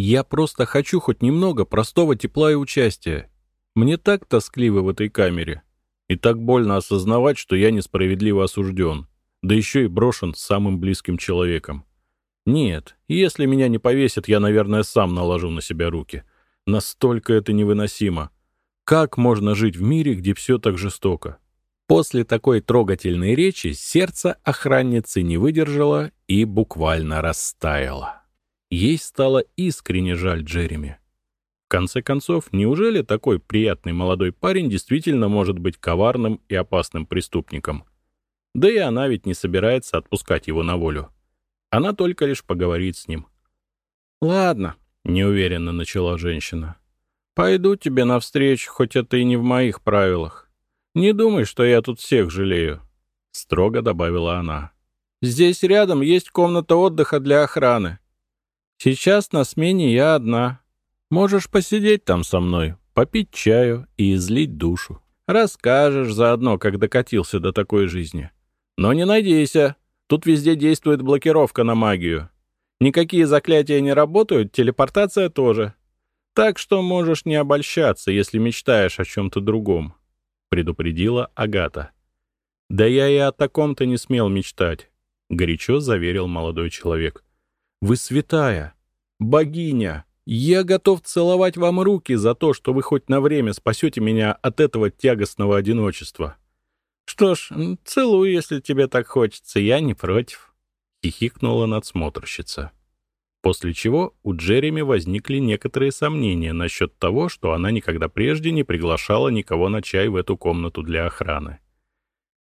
Я просто хочу хоть немного простого тепла и участия. Мне так тоскливо в этой камере. И так больно осознавать, что я несправедливо осужден, да еще и брошен самым близким человеком. Нет, если меня не повесят, я, наверное, сам наложу на себя руки. Настолько это невыносимо. Как можно жить в мире, где все так жестоко? После такой трогательной речи сердце охранницы не выдержало и буквально растаяло. Ей стало искренне жаль Джереми. В конце концов, неужели такой приятный молодой парень действительно может быть коварным и опасным преступником? Да и она ведь не собирается отпускать его на волю. Она только лишь поговорит с ним. «Ладно», — неуверенно начала женщина. «Пойду тебе навстречу, хоть это и не в моих правилах. Не думай, что я тут всех жалею», — строго добавила она. «Здесь рядом есть комната отдыха для охраны. Сейчас на смене я одна. Можешь посидеть там со мной, попить чаю и излить душу. Расскажешь заодно, как докатился до такой жизни. Но не надейся, тут везде действует блокировка на магию. Никакие заклятия не работают, телепортация тоже. Так что можешь не обольщаться, если мечтаешь о чем-то другом», — предупредила Агата. «Да я и о таком-то не смел мечтать», — горячо заверил молодой человек. Вы святая, богиня. Я готов целовать вам руки за то, что вы хоть на время спасете меня от этого тягостного одиночества. Что ж, целую, если тебе так хочется, я не против. Хихикнула надсмотрщица. После чего у Джереми возникли некоторые сомнения насчет того, что она никогда прежде не приглашала никого на чай в эту комнату для охраны.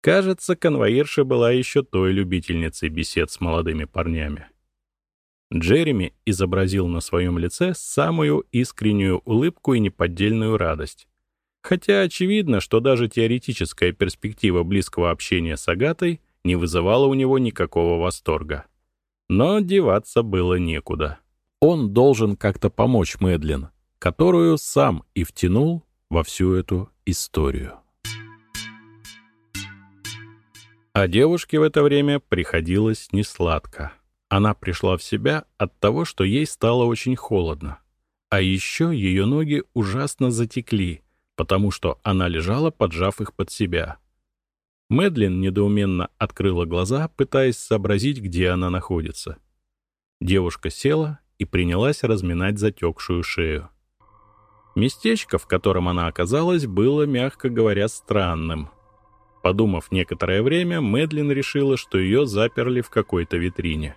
Кажется, конвоирша была еще той любительницей бесед с молодыми парнями. Джереми изобразил на своем лице самую искреннюю улыбку и неподдельную радость. Хотя очевидно, что даже теоретическая перспектива близкого общения с Агатой не вызывала у него никакого восторга. Но деваться было некуда. Он должен как-то помочь Мэдлин, которую сам и втянул во всю эту историю. А девушке в это время приходилось несладко. Она пришла в себя от того, что ей стало очень холодно. А еще ее ноги ужасно затекли, потому что она лежала, поджав их под себя. Мэдлин недоуменно открыла глаза, пытаясь сообразить, где она находится. Девушка села и принялась разминать затекшую шею. Местечко, в котором она оказалась, было, мягко говоря, странным. Подумав некоторое время, Мэдлин решила, что ее заперли в какой-то витрине.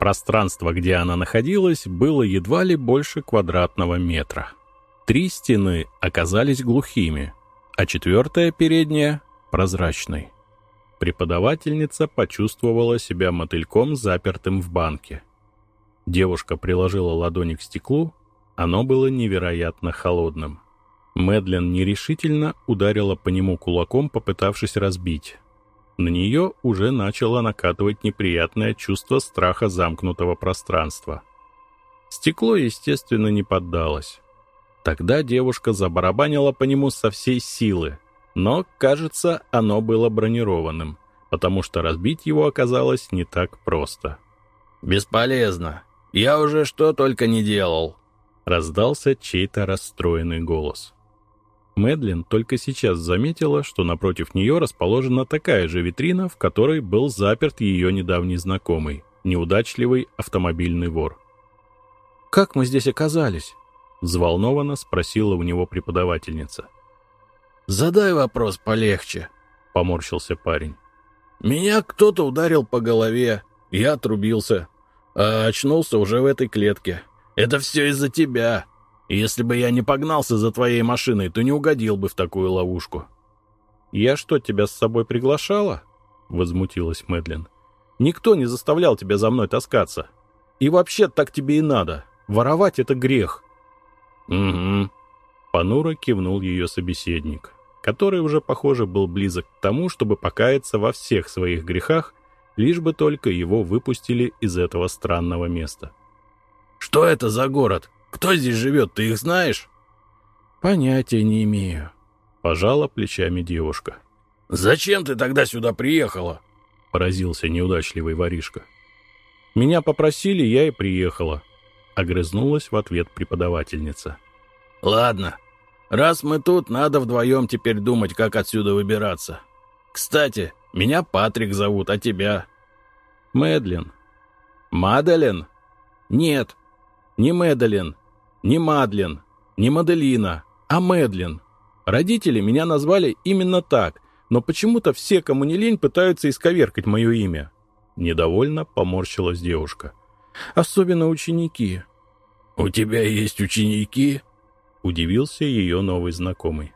Пространство, где она находилась, было едва ли больше квадратного метра. Три стены оказались глухими, а четвертая передняя — прозрачной. Преподавательница почувствовала себя мотыльком, запертым в банке. Девушка приложила ладони к стеклу, оно было невероятно холодным. Мэдлин нерешительно ударила по нему кулаком, попытавшись разбить. На нее уже начало накатывать неприятное чувство страха замкнутого пространства. Стекло, естественно, не поддалось. Тогда девушка забарабанила по нему со всей силы, но, кажется, оно было бронированным, потому что разбить его оказалось не так просто. «Бесполезно. Я уже что только не делал», — раздался чей-то расстроенный голос. Мэдлин только сейчас заметила, что напротив нее расположена такая же витрина, в которой был заперт ее недавний знакомый, неудачливый автомобильный вор. «Как мы здесь оказались?» — взволнованно спросила у него преподавательница. «Задай вопрос полегче», — поморщился парень. «Меня кто-то ударил по голове, я отрубился, а очнулся уже в этой клетке. Это все из-за тебя. Если бы я не погнался за твоей машиной, то не угодил бы в такую ловушку». «Я что, тебя с собой приглашала?» — возмутилась Мэдлин. «Никто не заставлял тебя за мной таскаться. И вообще так тебе и надо. Воровать — это грех». «Угу», — понуро кивнул ее собеседник, который уже, похоже, был близок к тому, чтобы покаяться во всех своих грехах, лишь бы только его выпустили из этого странного места. «Что это за город?» Кто здесь живет, ты их знаешь?» «Понятия не имею», — пожала плечами девушка. «Зачем ты тогда сюда приехала?» — поразился неудачливый воришка. «Меня попросили, я и приехала», — Огрызнулась в ответ преподавательница. «Ладно, раз мы тут, надо вдвоем теперь думать, как отсюда выбираться. Кстати, меня Патрик зовут, а тебя?» Мэдлин. «Маделин?» Нет, не Мэдлин, не Мадлен, не Маделина, а Мэдлин. Родители меня назвали именно так, но почему-то все, кому не лень, пытаются исковеркать мое имя. Недовольно поморщилась девушка. Особенно ученики. «У тебя есть ученики?» — удивился ее новый знакомый.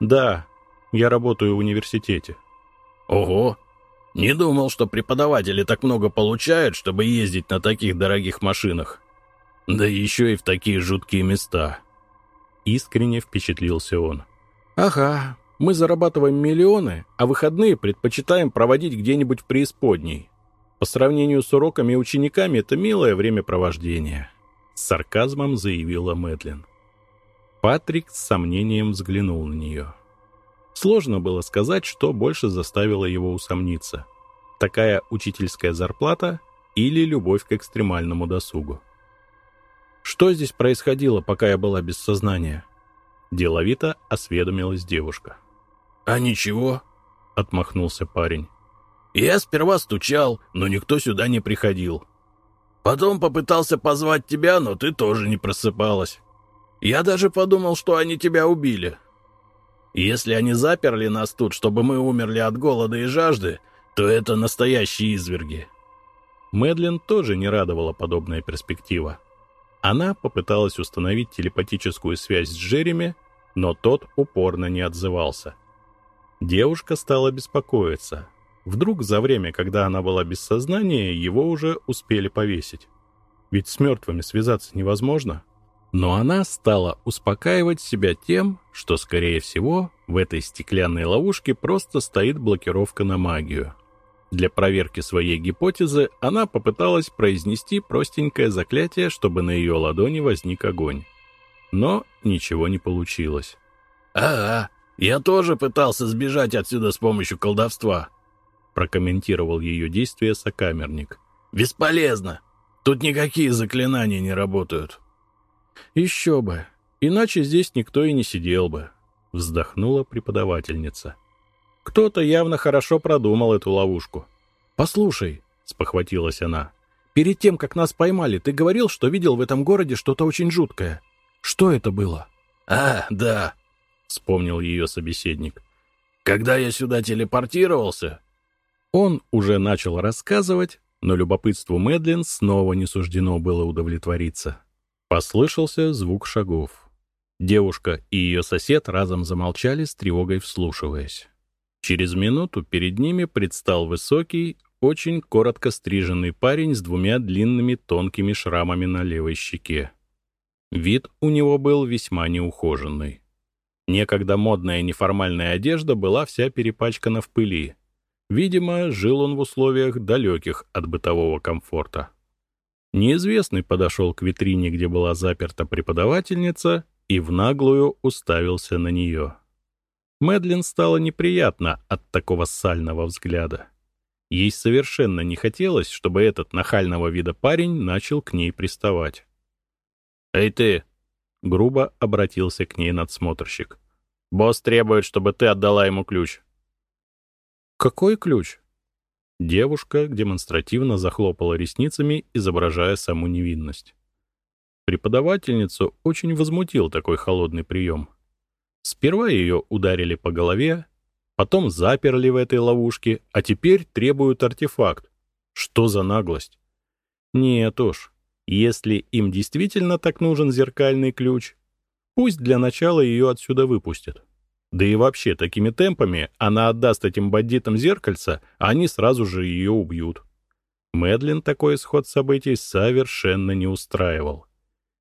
«Да, я работаю в университете». «Ого! Не думал, что преподаватели так много получают, чтобы ездить на таких дорогих машинах. Да еще и в такие жуткие места». Искренне впечатлился он. «Ага, мы зарабатываем миллионы, а выходные предпочитаем проводить где-нибудь в преисподней. По сравнению с уроками и учениками это милое времяпровождение» с сарказмом заявила Мэдлин. Патрик с сомнением взглянул на нее. Сложно было сказать, что больше заставило его усомниться. Такая учительская зарплата или любовь к экстремальному досугу. «Что здесь происходило, пока я была без сознания?» Деловито осведомилась девушка. «А ничего», — отмахнулся парень. «Я сперва стучал, но никто сюда не приходил. Потом попытался позвать тебя, но ты тоже не просыпалась. Я даже подумал, что они тебя убили. Если они заперли нас тут, чтобы мы умерли от голода и жажды, то это настоящие изверги». Мэдлин тоже не радовала подобная перспектива. Она попыталась установить телепатическую связь с Джереми, но тот упорно не отзывался. Девушка стала беспокоиться. Вдруг за время, когда она была без сознания, его уже успели повесить. Ведь с мертвыми связаться невозможно. Но она стала успокаивать себя тем, что, скорее всего, в этой стеклянной ловушке просто стоит блокировка на магию. Для проверки своей гипотезы она попыталась произнести простенькое заклятие, чтобы на ее ладони возник огонь. Но ничего не получилось. «Ага, я тоже пытался сбежать отсюда с помощью колдовства», прокомментировал ее действия сокамерник. «Бесполезно. Тут никакие заклинания не работают». «Еще бы. Иначе здесь никто и не сидел бы», — вздохнула преподавательница. «Кто-то явно хорошо продумал эту ловушку». «Послушай», — спохватилась она, — «перед тем, как нас поймали, ты говорил, что видел в этом городе что-то очень жуткое. Что это было?» «А, да», — вспомнил ее собеседник. «Когда я сюда телепортировался, он уже начал рассказывать, но любопытству Мэдлин снова не суждено было удовлетвориться. Послышался звук шагов. Девушка и ее сосед разом замолчали с тревогой вслушиваясь. Через минуту перед ними предстал высокий, очень коротко стриженный парень с двумя длинными тонкими шрамами на левой щеке. Вид у него был весьма неухоженный. Некогда модная неформальная одежда была вся перепачкана в пыли, Видимо, жил он в условиях далеких от бытового комфорта. Неизвестный подошел к витрине, где была заперта преподавательница, и в наглую уставился на нее. Мэдлин стало неприятно от такого сального взгляда. Ей совершенно не хотелось, чтобы этот нахального вида парень начал к ней приставать. «Эй ты!» — грубо обратился к ней надсмотрщик. «Босс требует, чтобы ты отдала ему ключ». «Какой ключ?» Девушка демонстративно захлопала ресницами, изображая саму невинность. Преподавательницу очень возмутил такой холодный прием. Сперва ее ударили по голове, потом заперли в этой ловушке, а теперь требуют артефакт. Что за наглость? Нет уж, если им действительно так нужен зеркальный ключ, пусть для начала ее отсюда выпустят. Да и вообще, такими темпами она отдаст этим бандитам зеркальца, а они сразу же ее убьют. Мэдлин такой исход событий совершенно не устраивал.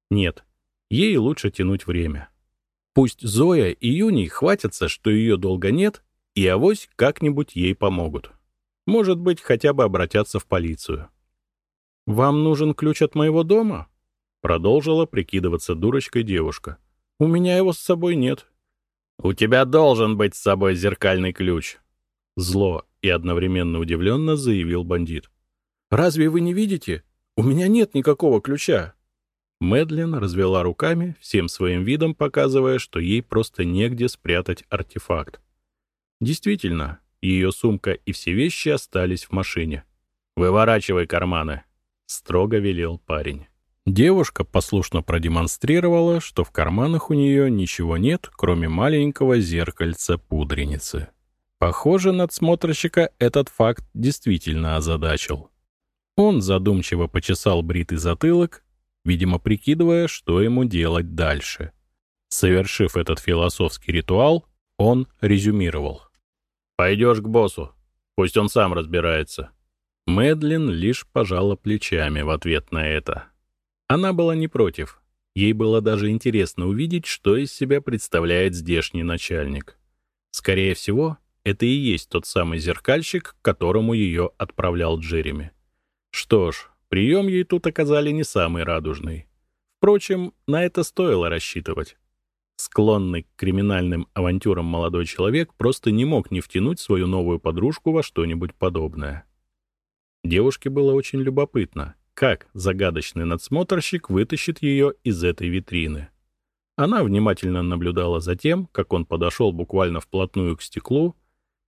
Нет, ей лучше тянуть время. Пусть Зоя и Юний хватятся, что ее долго нет, и авось как-нибудь ей помогут. Может быть, хотя бы обратятся в полицию. «Вам нужен ключ от моего дома?» Продолжила прикидываться дурочкой девушка. «У меня его с собой нет. «У тебя должен быть с собой зеркальный ключ», — зло и одновременно удивленно заявил бандит. «Разве вы не видите? У меня нет никакого ключа». Мэдлин развела руками, всем своим видом показывая, что ей просто негде спрятать артефакт. Действительно, ее сумка и все вещи остались в машине. «Выворачивай карманы», — строго велел парень. Девушка послушно продемонстрировала, что в карманах у нее ничего нет, кроме маленького зеркальца пудреницы. Похоже, надсмотрщика этот факт действительно озадачил. Он задумчиво почесал бритый затылок, видимо, прикидывая, что ему делать дальше. Совершив этот философский ритуал, он резюмировал. «Пойдешь к боссу. Пусть он сам разбирается». Мэдлин лишь пожала плечами в ответ на это. Она была не против. Ей было даже интересно увидеть, что из себя представляет здешний начальник. Скорее всего, это и есть тот самый зеркальщик, к которому ее отправлял Джереми. Что ж, прием ей тут оказали не самый радужный. Впрочем, на это стоило рассчитывать. Склонный к криминальным авантюрам молодой человек просто не мог не втянуть свою новую подружку во что-нибудь подобное. Девушке было очень любопытно, как загадочный надсмотрщик вытащит ее из этой витрины. Она внимательно наблюдала за тем, как он подошел буквально вплотную к стеклу,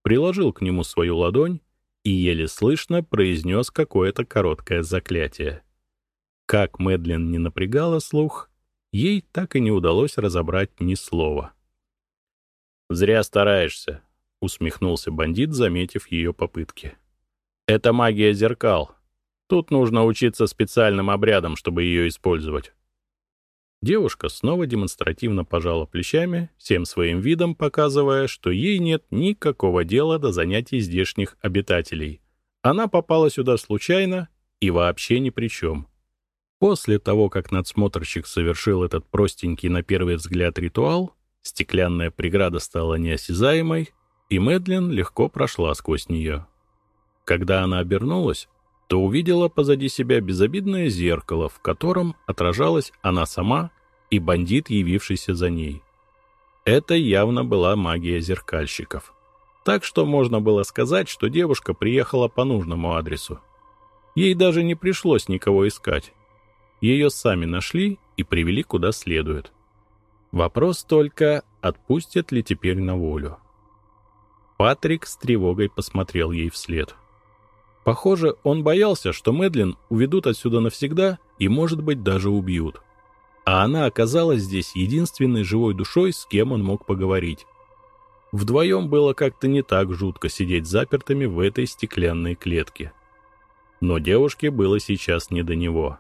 приложил к нему свою ладонь и еле слышно произнес какое-то короткое заклятие. Как Мэдлин не напрягала слух, ей так и не удалось разобрать ни слова. «Зря стараешься», — усмехнулся бандит, заметив ее попытки. «Это магия зеркал. Тут нужно учиться специальным обрядам, чтобы ее использовать. Девушка снова демонстративно пожала плечами, всем своим видом показывая, что ей нет никакого дела до занятий здешних обитателей. Она попала сюда случайно и вообще ни при чем. После того, как надсмотрщик совершил этот простенький на первый взгляд ритуал, стеклянная преграда стала неосязаемой, и Мэдлин легко прошла сквозь нее. Когда она обернулась, то увидела позади себя безобидное зеркало, в котором отражалась она сама и бандит, явившийся за ней. Это явно была магия зеркальщиков. Так что можно было сказать, что девушка приехала по нужному адресу. Ей даже не пришлось никого искать. Ее сами нашли и привели куда следует. Вопрос только, отпустят ли теперь на волю. Патрик с тревогой посмотрел ей вслед. — Похоже, он боялся, что Мэдлин уведут отсюда навсегда и, может быть, даже убьют. А она оказалась здесь единственной живой душой, с кем он мог поговорить. Вдвоем было как-то не так жутко сидеть запертыми в этой стеклянной клетке. Но девушке было сейчас не до него.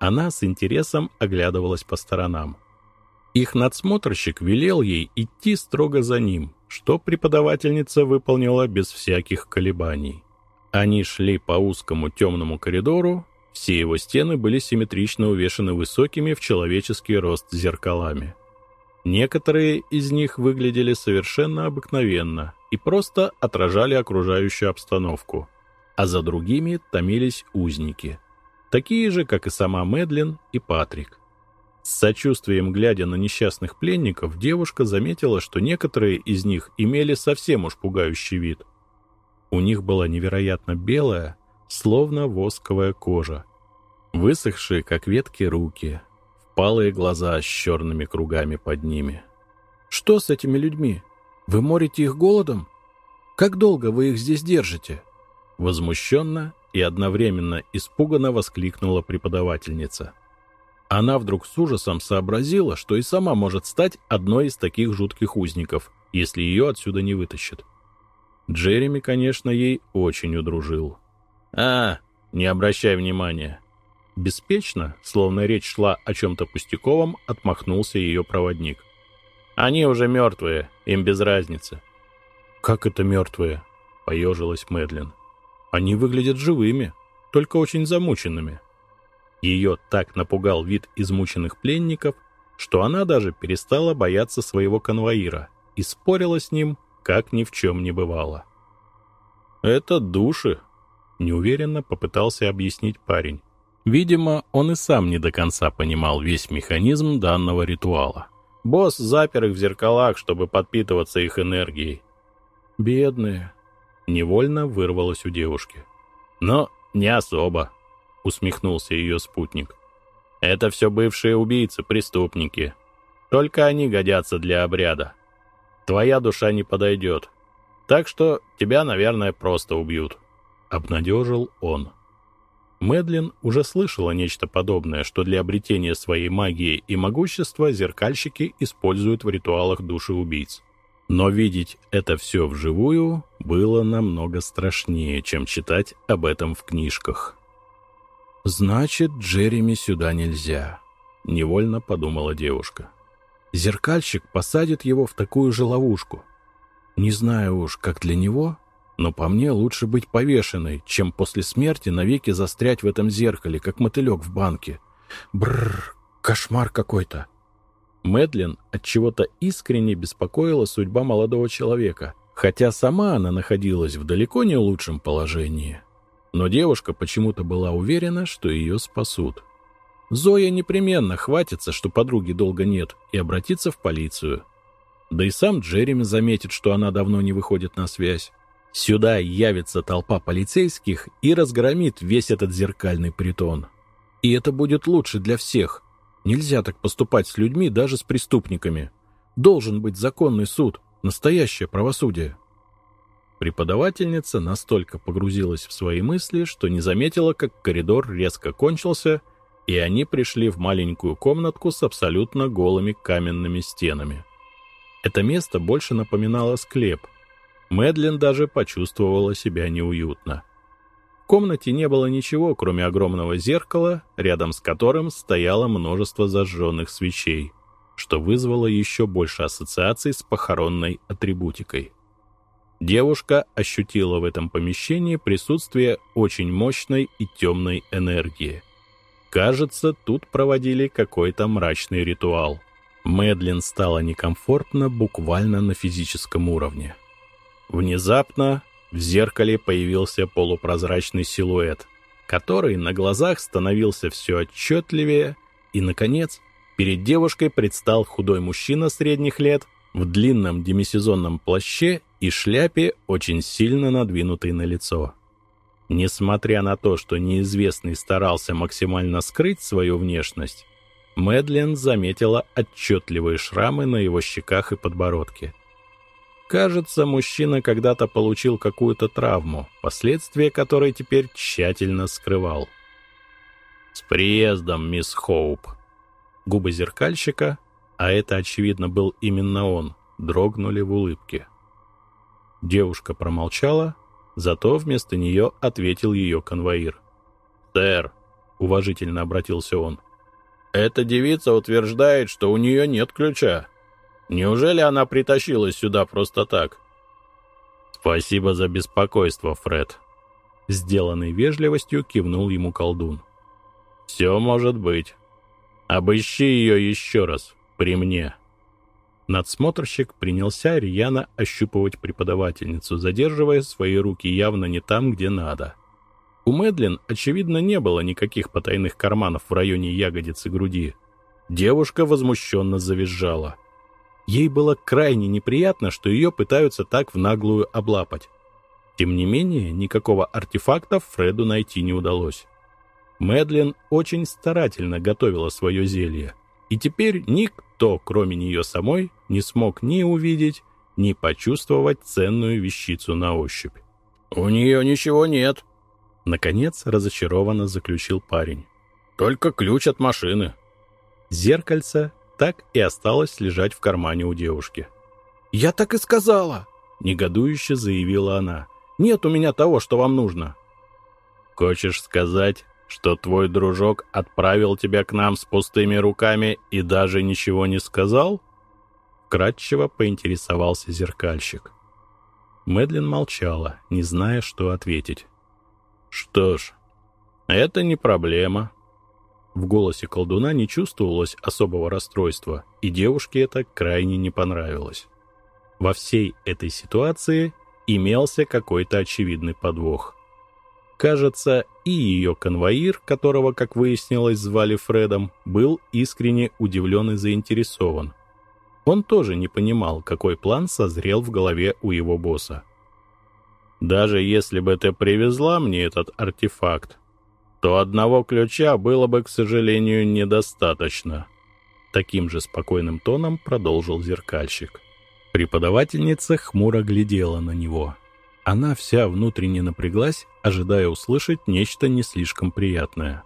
Она с интересом оглядывалась по сторонам. Их надсмотрщик велел ей идти строго за ним, что преподавательница выполнила без всяких колебаний. Они шли по узкому темному коридору, все его стены были симметрично увешаны высокими в человеческий рост зеркалами. Некоторые из них выглядели совершенно обыкновенно и просто отражали окружающую обстановку, а за другими томились узники, такие же, как и сама Мэдлин и Патрик. С сочувствием глядя на несчастных пленников, девушка заметила, что некоторые из них имели совсем уж пугающий вид – у них была невероятно белая, словно восковая кожа. Высохшие, как ветки, руки, впалые глаза с черными кругами под ними. «Что с этими людьми? Вы морите их голодом? Как долго вы их здесь держите?» Возмущенно и одновременно испуганно воскликнула преподавательница. Она вдруг с ужасом сообразила, что и сама может стать одной из таких жутких узников, если ее отсюда не вытащат. Джереми, конечно, ей очень удружил. «А, не обращай внимания». Беспечно, словно речь шла о чем-то пустяковом, отмахнулся ее проводник. «Они уже мертвые, им без разницы». «Как это мертвые?» — поежилась Мэдлин. «Они выглядят живыми, только очень замученными». Ее так напугал вид измученных пленников, что она даже перестала бояться своего конвоира и спорила с ним, как ни в чем не бывало. «Это души», — неуверенно попытался объяснить парень. Видимо, он и сам не до конца понимал весь механизм данного ритуала. Босс запер их в зеркалах, чтобы подпитываться их энергией. «Бедные», — невольно вырвалось у девушки. «Но не особо», — усмехнулся ее спутник. Это все бывшие убийцы, преступники. Только они годятся для обряда. Твоя душа не подойдет. Так что тебя, наверное, просто убьют», — обнадежил он. Мэдлин уже слышала нечто подобное, что для обретения своей магии и могущества зеркальщики используют в ритуалах души убийц. Но видеть это все вживую было намного страшнее, чем читать об этом в книжках. «Значит, Джереми сюда нельзя», — невольно подумала девушка. «Зеркальщик посадит его в такую же ловушку. Не знаю уж, как для него, но по мне лучше быть повешенной, чем после смерти навеки застрять в этом зеркале, как мотылек в банке. Бррр, кошмар какой-то. Мэдлин от чего-то искренне беспокоила судьба молодого человека, хотя сама она находилась в далеко не лучшем положении. Но девушка почему-то была уверена, что ее спасут. Зоя непременно хватится, что подруги долго нет, и обратится в полицию. Да и сам Джереми заметит, что она давно не выходит на связь. Сюда явится толпа полицейских и разгромит весь этот зеркальный притон. И это будет лучше для всех. Нельзя так поступать с людьми, даже с преступниками. Должен быть законный суд, настоящее правосудие. Преподавательница настолько погрузилась в свои мысли, что не заметила, как коридор резко кончился, и они пришли в маленькую комнатку с абсолютно голыми каменными стенами. Это место больше напоминало склеп — Мэдлин даже почувствовала себя неуютно. В комнате не было ничего, кроме огромного зеркала, рядом с которым стояло множество зажженных свечей, что вызвало еще больше ассоциаций с похоронной атрибутикой. Девушка ощутила в этом помещении присутствие очень мощной и темной энергии. Кажется, тут проводили какой-то мрачный ритуал. Мэдлин стало некомфортно буквально на физическом уровне. Внезапно в зеркале появился полупрозрачный силуэт, который на глазах становился все отчетливее, и, наконец, перед девушкой предстал худой мужчина средних лет в длинном демисезонном плаще и шляпе, очень сильно надвинутой на лицо. Несмотря на то, что неизвестный старался максимально скрыть свою внешность, Мэдлин заметила отчетливые шрамы на его щеках и подбородке – Кажется, мужчина когда-то получил какую-то травму, последствия которой теперь тщательно скрывал. «С приездом, мисс Хоуп!» Губы зеркальщика, а это, очевидно, был именно он, дрогнули в улыбке. Девушка промолчала, зато вместо нее ответил ее конвоир. «Сэр», — уважительно обратился он, — «эта девица утверждает, что у нее нет ключа». Неужели она притащилась сюда просто так? Спасибо за беспокойство, Фред. Сделанной вежливостью кивнул ему колдун. Все может быть. Обыщи ее еще раз, при мне. Надсмотрщик принялся рьяно ощупывать преподавательницу, задерживая свои руки явно не там, где надо. У Мэдлин, очевидно, не было никаких потайных карманов в районе ягодицы груди. Девушка возмущенно завизжала. Ей было крайне неприятно, что ее пытаются так в наглую облапать. Тем не менее, никакого артефакта Фреду найти не удалось. Мэдлин очень старательно готовила свое зелье, и теперь никто, кроме нее самой, не смог ни увидеть, ни почувствовать ценную вещицу на ощупь. «У нее ничего нет», — наконец разочарованно заключил парень. «Только ключ от машины». Зеркальце так и осталась лежать в кармане у девушки. «Я так и сказала!» — негодующе заявила она. «Нет у меня того, что вам нужно». «Хочешь сказать, что твой дружок отправил тебя к нам с пустыми руками и даже ничего не сказал?» Кратчево поинтересовался зеркальщик. Мэдлин молчала, не зная, что ответить. «Что ж, это не проблема», в голосе колдуна не чувствовалось особого расстройства, и девушке это крайне не понравилось. Во всей этой ситуации имелся какой-то очевидный подвох. Кажется, и ее конвоир, которого, как выяснилось, звали Фредом, был искренне удивлен и заинтересован. Он тоже не понимал, какой план созрел в голове у его босса. «Даже если бы ты привезла мне этот артефакт, то одного ключа было бы, к сожалению, недостаточно. Таким же спокойным тоном продолжил зеркальщик. Преподавательница хмуро глядела на него. Она вся внутренне напряглась, ожидая услышать нечто не слишком приятное.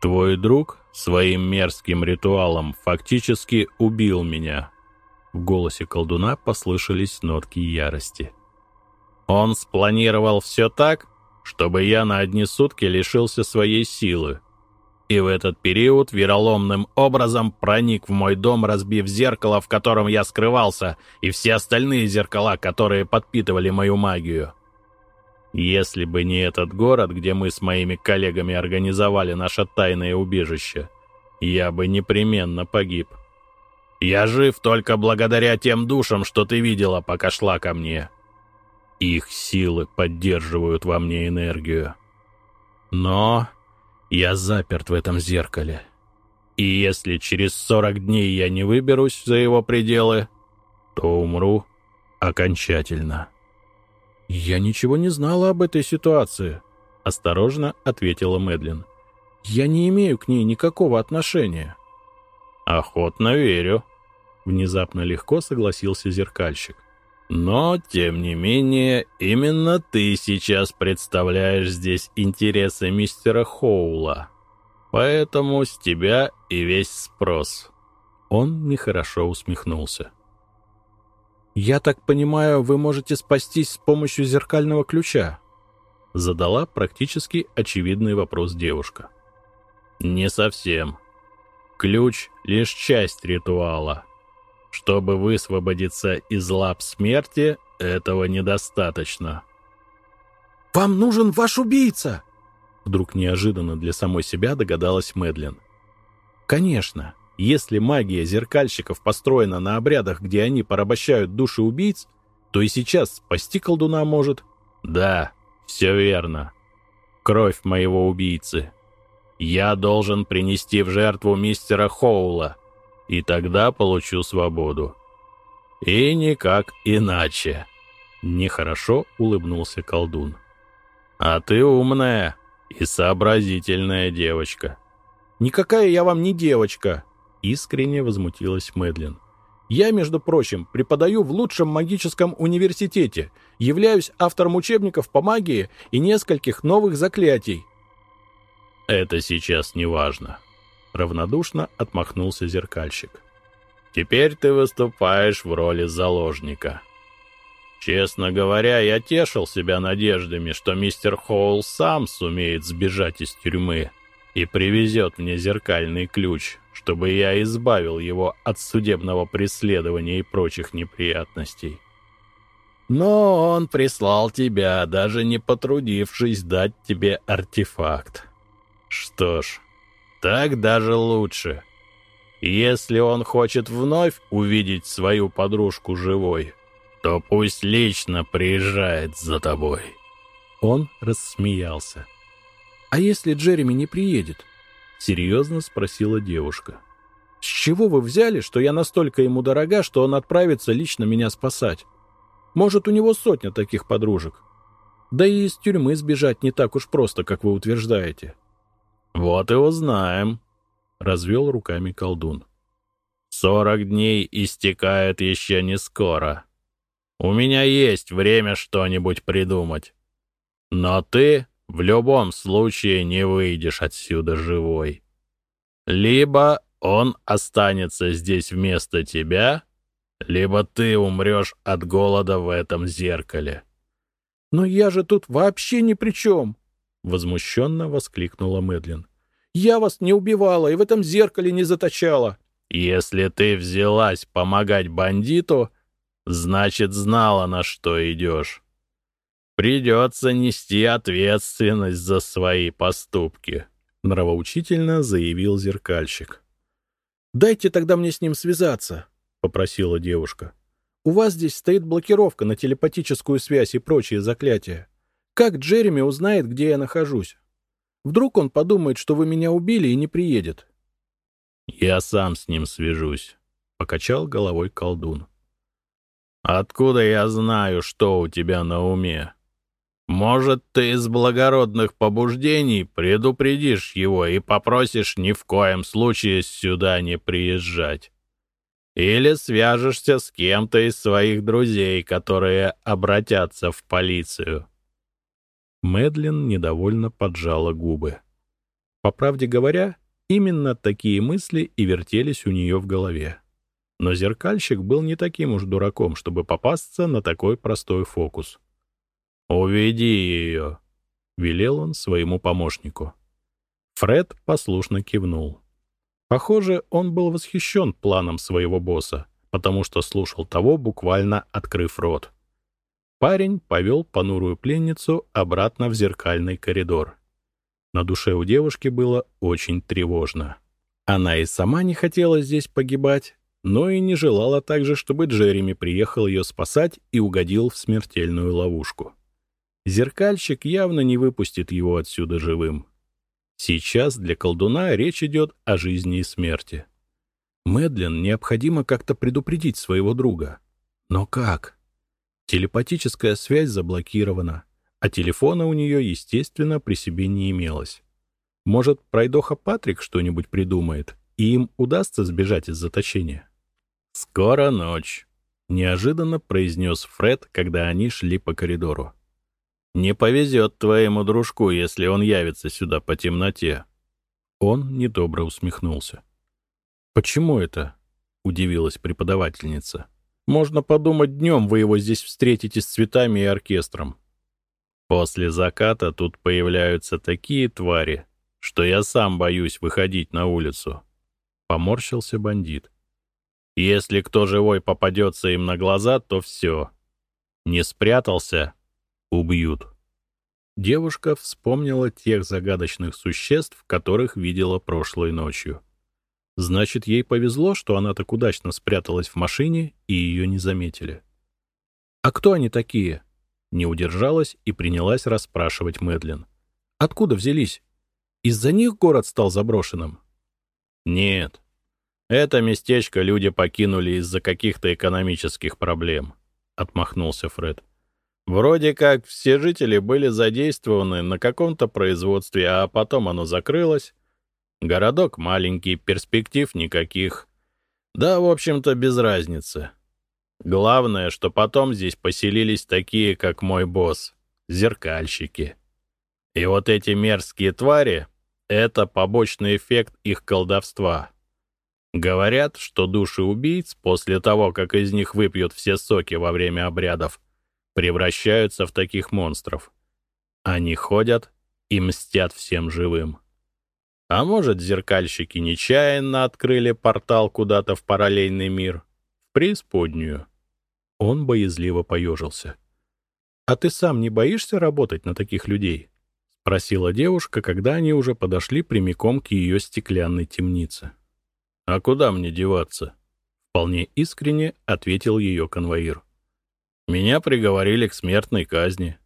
«Твой друг своим мерзким ритуалом фактически убил меня». В голосе колдуна послышались нотки ярости. «Он спланировал все так, чтобы я на одни сутки лишился своей силы. И в этот период вероломным образом проник в мой дом, разбив зеркало, в котором я скрывался, и все остальные зеркала, которые подпитывали мою магию. Если бы не этот город, где мы с моими коллегами организовали наше тайное убежище, я бы непременно погиб. Я жив только благодаря тем душам, что ты видела, пока шла ко мне. Их силы поддерживают во мне энергию. Но я заперт в этом зеркале. И если через сорок дней я не выберусь за его пределы, то умру окончательно. «Я ничего не знала об этой ситуации», — осторожно ответила Мэдлин. «Я не имею к ней никакого отношения». «Охотно верю», — внезапно легко согласился зеркальщик. «Но, тем не менее, именно ты сейчас представляешь здесь интересы мистера Хоула. Поэтому с тебя и весь спрос». Он нехорошо усмехнулся. «Я так понимаю, вы можете спастись с помощью зеркального ключа?» Задала практически очевидный вопрос девушка. «Не совсем. Ключ — лишь часть ритуала. Чтобы высвободиться из лап смерти, этого недостаточно». «Вам нужен ваш убийца!» Вдруг неожиданно для самой себя догадалась Мэдлин. «Конечно, если магия зеркальщиков построена на обрядах, где они порабощают души убийц, то и сейчас спасти колдуна может. Да, все верно. Кровь моего убийцы. Я должен принести в жертву мистера Хоула, и тогда получу свободу. И никак иначе. Нехорошо улыбнулся колдун. А ты умная и сообразительная девочка. Никакая я вам не девочка, Искренне возмутилась Мэдлин. «Я, между прочим, преподаю в лучшем магическом университете, являюсь автором учебников по магии и нескольких новых заклятий». «Это сейчас не важно», — равнодушно отмахнулся зеркальщик. «Теперь ты выступаешь в роли заложника». Честно говоря, я тешил себя надеждами, что мистер Хоул сам сумеет сбежать из тюрьмы и привезет мне зеркальный ключ, чтобы я избавил его от судебного преследования и прочих неприятностей. Но он прислал тебя, даже не потрудившись дать тебе артефакт. Что ж, так даже лучше. Если он хочет вновь увидеть свою подружку живой, то пусть лично приезжает за тобой. Он рассмеялся. «А если Джереми не приедет?» — серьезно спросила девушка. «С чего вы взяли, что я настолько ему дорога, что он отправится лично меня спасать? Может, у него сотня таких подружек. Да и из тюрьмы сбежать не так уж просто, как вы утверждаете». «Вот и узнаем», — развел руками колдун. «Сорок дней истекает еще не скоро. У меня есть время что-нибудь придумать. Но ты в любом случае не выйдешь отсюда живой. Либо он останется здесь вместо тебя, либо ты умрешь от голода в этом зеркале. — Но я же тут вообще ни при чем! — возмущенно воскликнула Мэдлин. — Я вас не убивала и в этом зеркале не заточала. — Если ты взялась помогать бандиту, значит, знала, на что идешь. Придется нести ответственность за свои поступки», — нравоучительно заявил зеркальщик. «Дайте тогда мне с ним связаться», — попросила девушка. «У вас здесь стоит блокировка на телепатическую связь и прочие заклятия. Как Джереми узнает, где я нахожусь? Вдруг он подумает, что вы меня убили и не приедет?» «Я сам с ним свяжусь», — покачал головой колдун. «Откуда я знаю, что у тебя на уме?» Может, ты из благородных побуждений предупредишь его и попросишь ни в коем случае сюда не приезжать. Или свяжешься с кем-то из своих друзей, которые обратятся в полицию. Мэдлин недовольно поджала губы. По правде говоря, именно такие мысли и вертелись у нее в голове. Но зеркальщик был не таким уж дураком, чтобы попасться на такой простой фокус. «Уведи ее», — велел он своему помощнику. Фред послушно кивнул. Похоже, он был восхищен планом своего босса, потому что слушал того, буквально открыв рот. Парень повел понурую пленницу обратно в зеркальный коридор. На душе у девушки было очень тревожно. Она и сама не хотела здесь погибать, но и не желала также, чтобы Джереми приехал ее спасать и угодил в смертельную ловушку. Зеркальщик явно не выпустит его отсюда живым. Сейчас для колдуна речь идет о жизни и смерти. Мэдлин необходимо как-то предупредить своего друга. Но как? Телепатическая связь заблокирована, а телефона у нее, естественно, при себе не имелось. Может, пройдоха Патрик что-нибудь придумает, и им удастся сбежать из заточения? «Скоро ночь», — неожиданно произнес Фред, когда они шли по коридору. «Не повезет твоему дружку, если он явится сюда по темноте». Он недобро усмехнулся. «Почему это?» — удивилась преподавательница. Можно подумать, днем вы его здесь встретите с цветами и оркестром. После заката тут появляются такие твари, что я сам боюсь выходить на улицу. Поморщился бандит. Если кто живой попадется им на глаза, то все. Не спрятался — убьют. Девушка вспомнила тех загадочных существ, которых видела прошлой ночью. Значит, ей повезло, что она так удачно спряталась в машине, и ее не заметили. «А кто они такие?» Не удержалась и принялась расспрашивать Мэдлин. «Откуда взялись? Из-за них город стал заброшенным?» «Нет. Это местечко люди покинули из-за каких-то экономических проблем», — отмахнулся Фред. «Вроде как все жители были задействованы на каком-то производстве, а потом оно закрылось, Городок маленький, перспектив никаких. Да, в общем-то, без разницы. Главное, что потом здесь поселились такие, как мой босс, зеркальщики. И вот эти мерзкие твари — это побочный эффект их колдовства. Говорят, что души убийц после того, как из них выпьют все соки во время обрядов, превращаются в таких монстров. Они ходят и мстят всем живым. А может, зеркальщики нечаянно открыли портал куда-то в параллельный мир, в преисподнюю. Он боязливо поежился. «А ты сам не боишься работать на таких людей?» — спросила девушка, когда они уже подошли прямиком к ее стеклянной темнице. «А куда мне деваться?» — вполне искренне ответил ее конвоир. «Меня приговорили к смертной казни,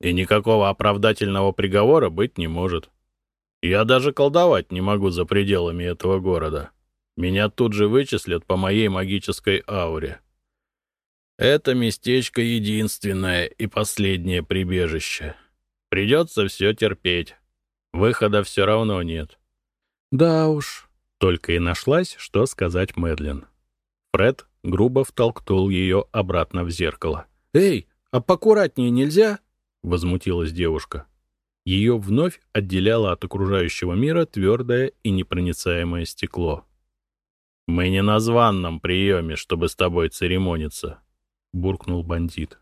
и никакого оправдательного приговора быть не может. Я даже колдовать не могу за пределами этого города. Меня тут же вычислят по моей магической ауре. Это местечко единственное и последнее прибежище. Придется все терпеть. Выхода все равно нет. Да уж, только и нашлась, что сказать Мэдлин. Фред грубо втолкнул ее обратно в зеркало. «Эй, а покуратнее нельзя?» — возмутилась девушка. Ее вновь отделяло от окружающего мира твердое и непроницаемое стекло. «Мы не на званном приеме, чтобы с тобой церемониться», — буркнул бандит.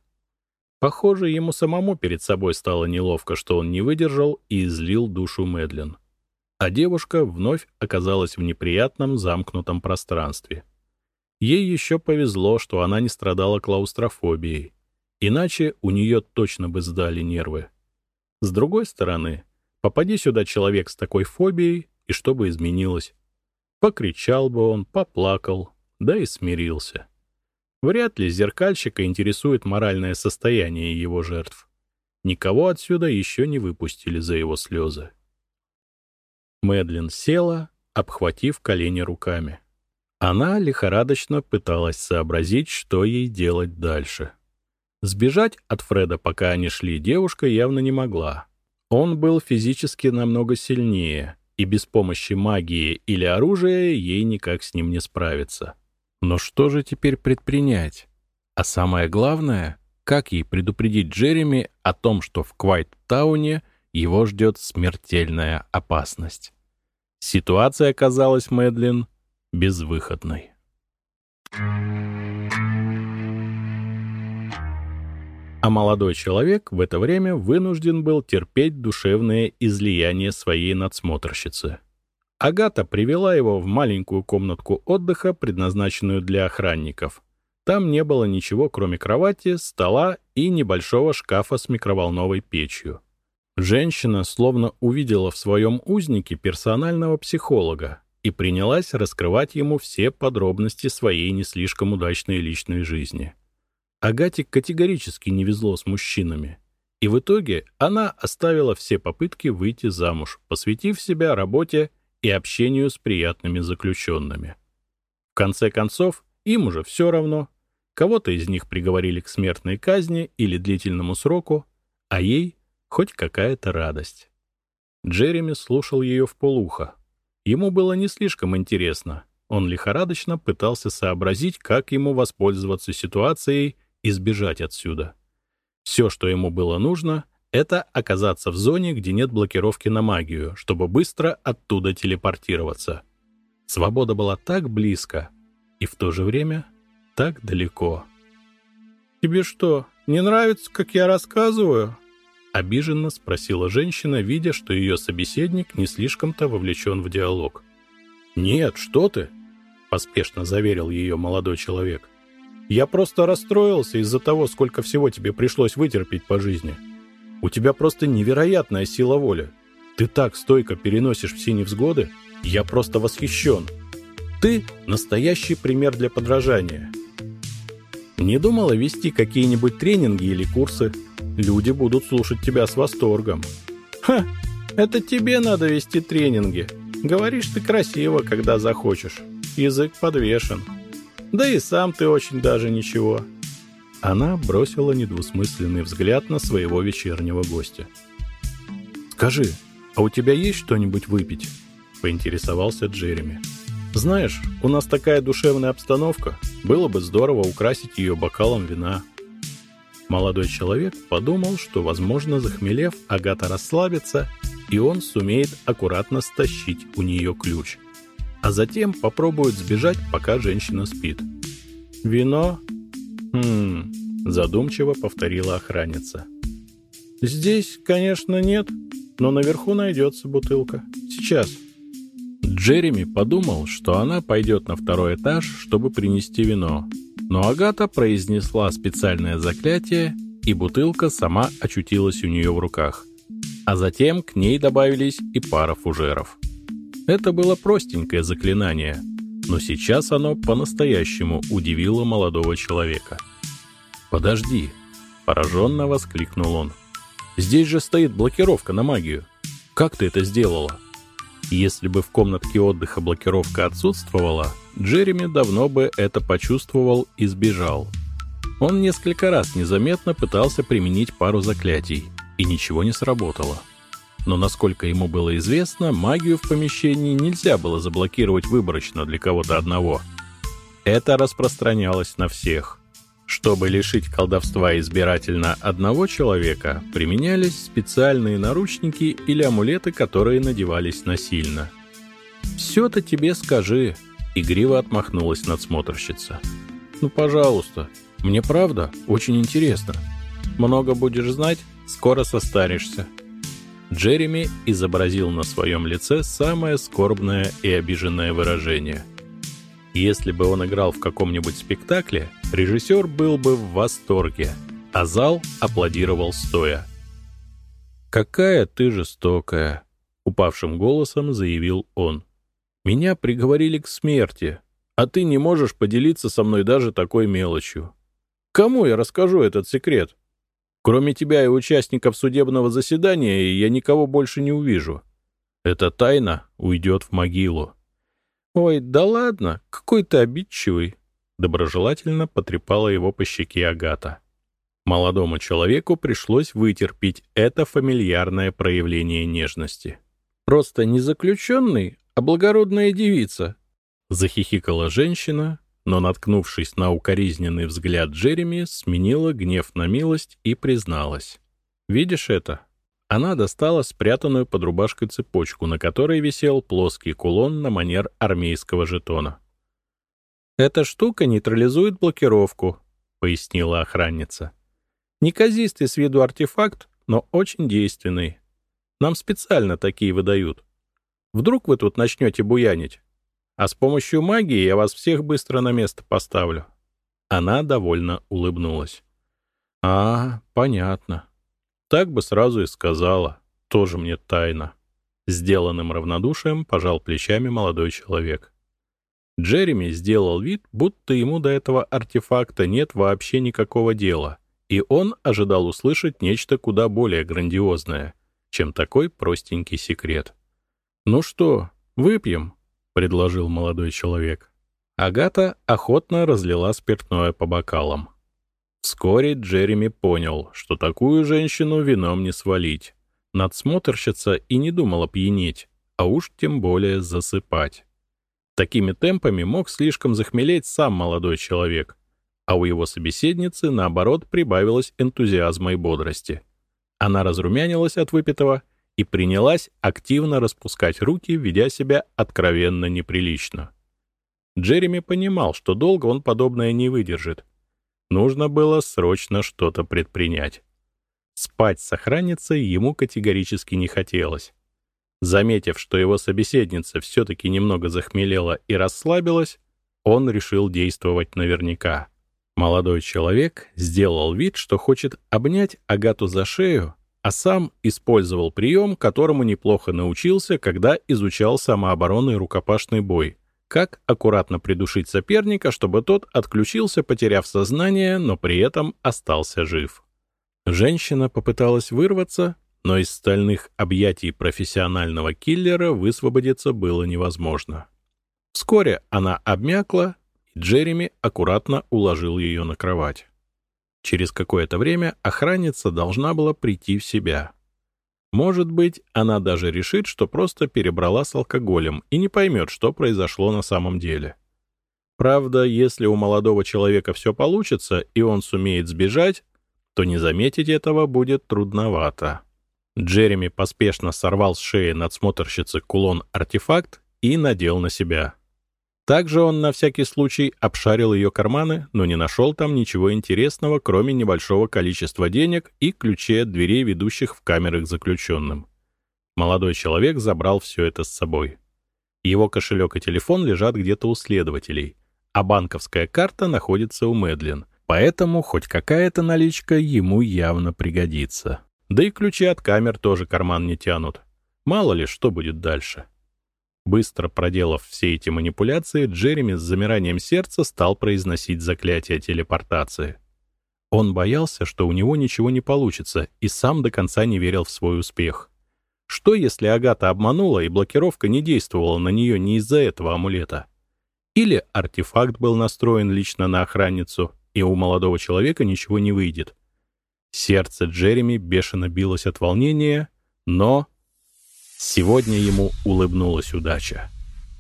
Похоже, ему самому перед собой стало неловко, что он не выдержал и излил душу Мэдлин. А девушка вновь оказалась в неприятном замкнутом пространстве. Ей еще повезло, что она не страдала клаустрофобией. Иначе у нее точно бы сдали нервы. С другой стороны, попади сюда человек с такой фобией, и что бы изменилось? Покричал бы он, поплакал, да и смирился. Вряд ли зеркальщика интересует моральное состояние его жертв. Никого отсюда еще не выпустили за его слезы. Мэдлин села, обхватив колени руками. Она лихорадочно пыталась сообразить, что ей делать дальше. Сбежать от Фреда, пока они шли, девушка явно не могла. Он был физически намного сильнее, и без помощи магии или оружия ей никак с ним не справиться. Но что же теперь предпринять? А самое главное, как ей предупредить Джереми о том, что в Квайт-тауне его ждет смертельная опасность? Ситуация оказалась, Мэдлин, безвыходной. А молодой человек в это время вынужден был терпеть душевное излияние своей надсмотрщицы. Агата привела его в маленькую комнатку отдыха, предназначенную для охранников. Там не было ничего, кроме кровати, стола и небольшого шкафа с микроволновой печью. Женщина словно увидела в своем узнике персонального психолога и принялась раскрывать ему все подробности своей не слишком удачной личной жизни. Агате категорически не везло с мужчинами. И в итоге она оставила все попытки выйти замуж, посвятив себя работе и общению с приятными заключенными. В конце концов, им уже все равно. Кого-то из них приговорили к смертной казни или длительному сроку, а ей хоть какая-то радость. Джереми слушал ее в полухо. Ему было не слишком интересно. Он лихорадочно пытался сообразить, как ему воспользоваться ситуацией и сбежать отсюда. Все, что ему было нужно, это оказаться в зоне, где нет блокировки на магию, чтобы быстро оттуда телепортироваться. Свобода была так близко и в то же время так далеко. «Тебе что, не нравится, как я рассказываю?» Обиженно спросила женщина, видя, что ее собеседник не слишком-то вовлечен в диалог. «Нет, что ты!» — поспешно заверил ее молодой человек. Я просто расстроился из-за того, сколько всего тебе пришлось вытерпеть по жизни. У тебя просто невероятная сила воли. Ты так стойко переносишь все невзгоды. Я просто восхищен. Ты настоящий пример для подражания. Не думала вести какие-нибудь тренинги или курсы? Люди будут слушать тебя с восторгом. Ха, это тебе надо вести тренинги. Говоришь ты красиво, когда захочешь. Язык подвешен. Да и сам ты очень даже ничего». Она бросила недвусмысленный взгляд на своего вечернего гостя. «Скажи, а у тебя есть что-нибудь выпить?» — поинтересовался Джереми. «Знаешь, у нас такая душевная обстановка. Было бы здорово украсить ее бокалом вина». Молодой человек подумал, что, возможно, захмелев, Агата расслабится, и он сумеет аккуратно стащить у нее ключ — а затем попробуют сбежать, пока женщина спит. «Вино?» «Хм...» — задумчиво повторила охранница. «Здесь, конечно, нет, но наверху найдется бутылка. Сейчас». Джереми подумал, что она пойдет на второй этаж, чтобы принести вино. Но Агата произнесла специальное заклятие, и бутылка сама очутилась у нее в руках. А затем к ней добавились и пара фужеров. Это было простенькое заклинание, но сейчас оно по-настоящему удивило молодого человека. «Подожди!» — пораженно воскликнул он. «Здесь же стоит блокировка на магию. Как ты это сделала?» Если бы в комнатке отдыха блокировка отсутствовала, Джереми давно бы это почувствовал и сбежал. Он несколько раз незаметно пытался применить пару заклятий, и ничего не сработало но, насколько ему было известно, магию в помещении нельзя было заблокировать выборочно для кого-то одного. Это распространялось на всех. Чтобы лишить колдовства избирательно одного человека, применялись специальные наручники или амулеты, которые надевались насильно. «Все-то тебе скажи», — игриво отмахнулась надсмотрщица. «Ну, пожалуйста, мне правда очень интересно. Много будешь знать, скоро состаришься». Джереми изобразил на своем лице самое скорбное и обиженное выражение. Если бы он играл в каком-нибудь спектакле, режиссер был бы в восторге, а зал аплодировал стоя. «Какая ты жестокая!» — упавшим голосом заявил он. «Меня приговорили к смерти, а ты не можешь поделиться со мной даже такой мелочью. Кому я расскажу этот секрет?» Кроме тебя и участников судебного заседания я никого больше не увижу. Эта тайна уйдет в могилу. Ой, да ладно, какой ты обидчивый. Доброжелательно потрепала его по щеке Агата. Молодому человеку пришлось вытерпеть это фамильярное проявление нежности. «Просто не заключенный, а благородная девица», — захихикала женщина, но, наткнувшись на укоризненный взгляд Джереми, сменила гнев на милость и призналась. «Видишь это?» Она достала спрятанную под рубашкой цепочку, на которой висел плоский кулон на манер армейского жетона. «Эта штука нейтрализует блокировку», — пояснила охранница. Неказистый с виду артефакт, но очень действенный. Нам специально такие выдают. Вдруг вы тут начнете буянить, а с помощью магии я вас всех быстро на место поставлю». Она довольно улыбнулась. «А, понятно. Так бы сразу и сказала. Тоже мне тайна». Сделанным равнодушием пожал плечами молодой человек. Джереми сделал вид, будто ему до этого артефакта нет вообще никакого дела — и он ожидал услышать нечто куда более грандиозное, чем такой простенький секрет. «Ну что, выпьем?» — предложил молодой человек. Агата охотно разлила спиртное по бокалам. Вскоре Джереми понял, что такую женщину вином не свалить. Надсмотрщица и не думала пьянеть, а уж тем более засыпать. Такими темпами мог слишком захмелеть сам молодой человек — а у его собеседницы, наоборот, прибавилось энтузиазма и бодрости. Она разрумянилась от выпитого и принялась активно распускать руки, ведя себя откровенно неприлично. Джереми понимал, что долго он подобное не выдержит. Нужно было срочно что-то предпринять. Спать с охранницей ему категорически не хотелось. Заметив, что его собеседница все-таки немного захмелела и расслабилась, он решил действовать наверняка. Молодой человек сделал вид, что хочет обнять Агату за шею, а сам использовал прием, которому неплохо научился, когда изучал самооборонный рукопашный бой. Как аккуратно придушить соперника, чтобы тот отключился, потеряв сознание, но при этом остался жив. Женщина попыталась вырваться, но из стальных объятий профессионального киллера высвободиться было невозможно. Вскоре она обмякла Джереми аккуратно уложил ее на кровать. Через какое-то время охранница должна была прийти в себя. Может быть, она даже решит, что просто перебрала с алкоголем и не поймет, что произошло на самом деле. Правда, если у молодого человека все получится, и он сумеет сбежать, то не заметить этого будет трудновато. Джереми поспешно сорвал с шеи надсмотрщицы кулон-артефакт и надел на себя. Также он на всякий случай обшарил ее карманы, но не нашел там ничего интересного, кроме небольшого количества денег и ключей от дверей, ведущих в камеры к заключенным. Молодой человек забрал все это с собой. Его кошелек и телефон лежат где-то у следователей, а банковская карта находится у Мэдлин, поэтому хоть какая-то наличка ему явно пригодится. Да и ключи от камер тоже карман не тянут. Мало ли, что будет дальше. Быстро проделав все эти манипуляции, Джереми с замиранием сердца стал произносить заклятие телепортации. Он боялся, что у него ничего не получится, и сам до конца не верил в свой успех. Что, если Агата обманула, и блокировка не действовала на нее не из-за этого амулета? Или артефакт был настроен лично на охранницу, и у молодого человека ничего не выйдет? Сердце Джереми бешено билось от волнения, но Сегодня ему улыбнулась удача.